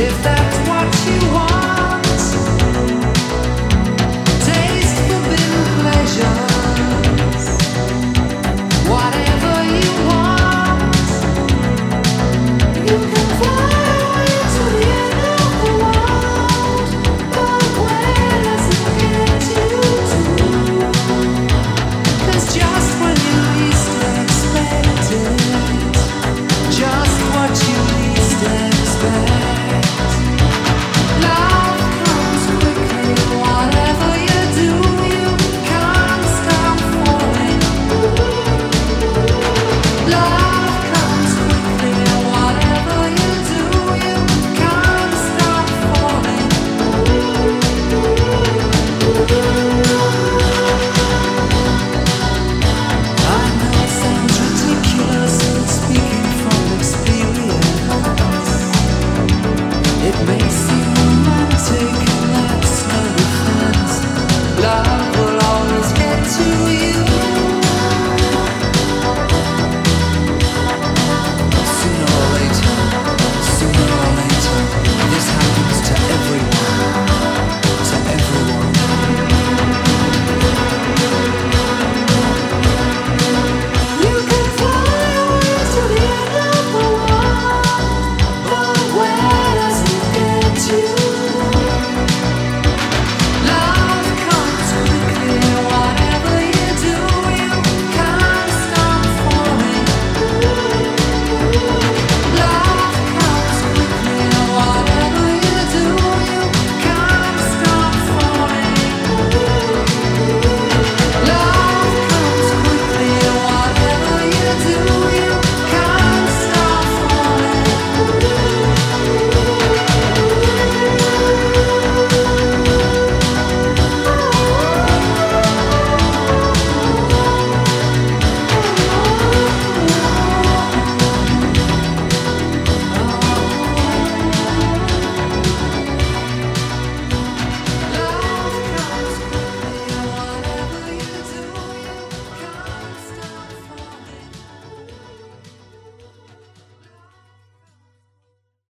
if that's